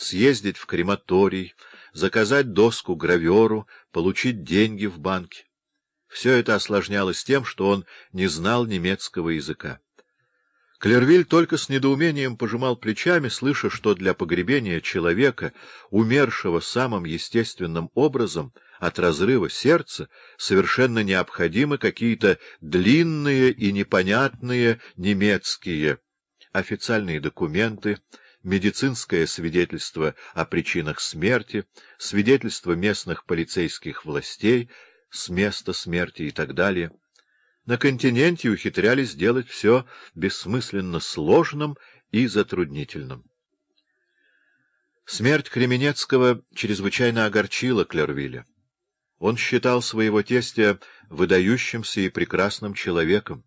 съездить в крематорий, заказать доску граверу, получить деньги в банке. Все это осложнялось тем, что он не знал немецкого языка. Клервиль только с недоумением пожимал плечами, слыша, что для погребения человека, умершего самым естественным образом от разрыва сердца, совершенно необходимы какие-то длинные и непонятные немецкие официальные документы, медицинское свидетельство о причинах смерти, свидетельство местных полицейских властей с места смерти и так далее. На континенте ухитрялись сделать все бессмысленно сложным и затруднительным. Смерть Кременецкого чрезвычайно огорчила Клервилля. Он считал своего тестя выдающимся и прекрасным человеком.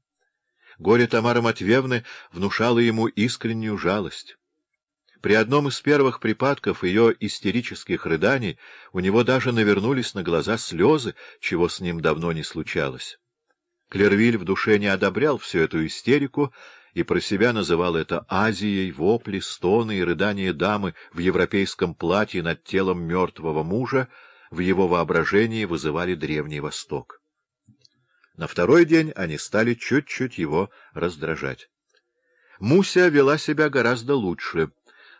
Горе Тамары Матвеевны внушало ему искреннюю жалость. При одном из первых припадков ее истерических рыданий у него даже навернулись на глаза слезы, чего с ним давно не случалось. Клервиль в душе не одобрял всю эту истерику и про себя называл это Азией, вопли, стоны и рыдания дамы в европейском платье над телом мертвого мужа в его воображении вызывали Древний Восток. На второй день они стали чуть-чуть его раздражать. Муся вела себя гораздо лучше,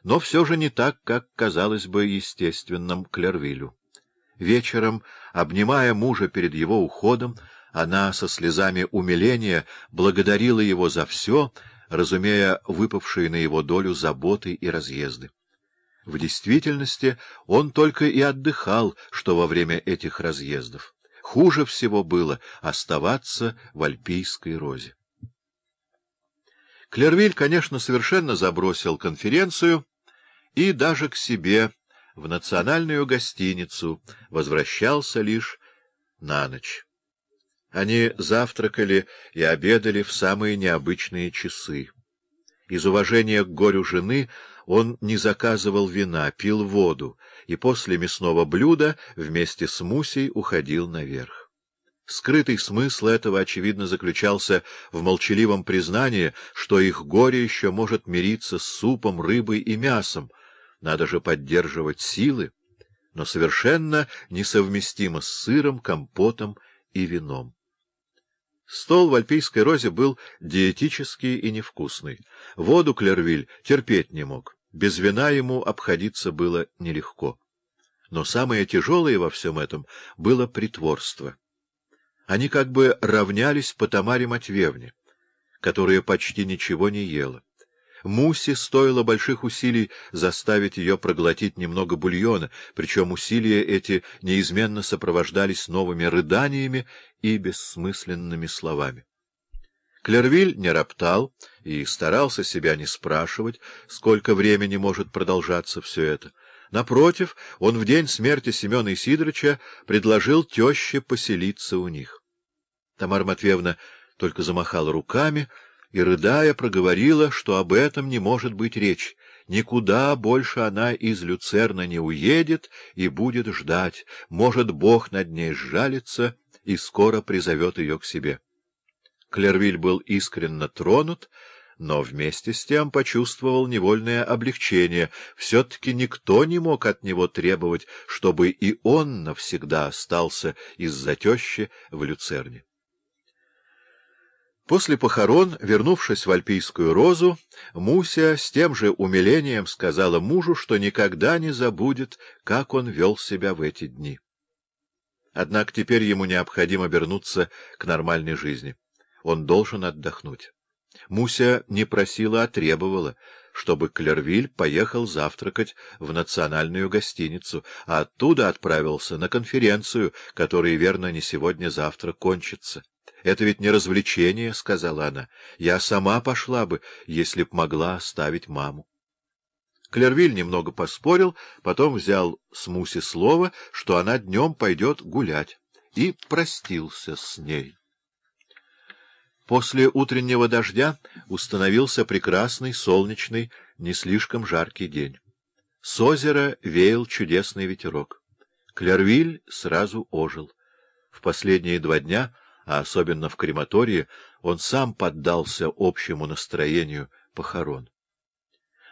но все же не так, как казалось бы естественным Клервилю. Вечером, обнимая мужа перед его уходом, она со слезами умиления благодарила его за все, разумея выпавшие на его долю заботы и разъезды. В действительности он только и отдыхал, что во время этих разъездов. Хуже всего было оставаться в Альпийской розе. Клервиль, конечно, совершенно забросил конференцию и даже к себе в национальную гостиницу возвращался лишь на ночь. Они завтракали и обедали в самые необычные часы. Из уважения к горю жены он не заказывал вина, пил воду, и после мясного блюда вместе с Мусей уходил наверх. Скрытый смысл этого, очевидно, заключался в молчаливом признании, что их горе еще может мириться с супом, рыбой и мясом, надо же поддерживать силы, но совершенно несовместимо с сыром, компотом и вином. Стол в Альпийской розе был диетический и невкусный. Воду Клервиль терпеть не мог. Без вина ему обходиться было нелегко. Но самое тяжелое во всем этом было притворство. Они как бы равнялись по Тамаре Матвеевне, которая почти ничего не ела. Мусе стоило больших усилий заставить ее проглотить немного бульона, причем усилия эти неизменно сопровождались новыми рыданиями и бессмысленными словами. Клервиль не роптал и старался себя не спрашивать, сколько времени может продолжаться все это. Напротив, он в день смерти Семена Исидоровича предложил теще поселиться у них. Тамара Матвеевна только замахала руками — и, рыдая, проговорила, что об этом не может быть речь. Никуда больше она из Люцерна не уедет и будет ждать. Может, Бог над ней сжалится и скоро призовет ее к себе. Клервиль был искренне тронут, но вместе с тем почувствовал невольное облегчение. Все-таки никто не мог от него требовать, чтобы и он навсегда остался из-за тещи в Люцерне. После похорон, вернувшись в Альпийскую розу, Муся с тем же умилением сказала мужу, что никогда не забудет, как он вел себя в эти дни. Однако теперь ему необходимо вернуться к нормальной жизни. Он должен отдохнуть. Муся не просила, а требовала, чтобы Клервиль поехал завтракать в национальную гостиницу, а оттуда отправился на конференцию, которая, верно, не сегодня-завтра кончится. Это ведь не развлечение, — сказала она. Я сама пошла бы, если б могла оставить маму. Клервиль немного поспорил, потом взял с Муси слово, что она днем пойдет гулять, и простился с ней. После утреннего дождя установился прекрасный, солнечный, не слишком жаркий день. С озера веял чудесный ветерок. Клервиль сразу ожил. В последние два дня а особенно в крематории, он сам поддался общему настроению похорон.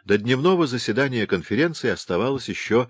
До дневного заседания конференции оставалось еще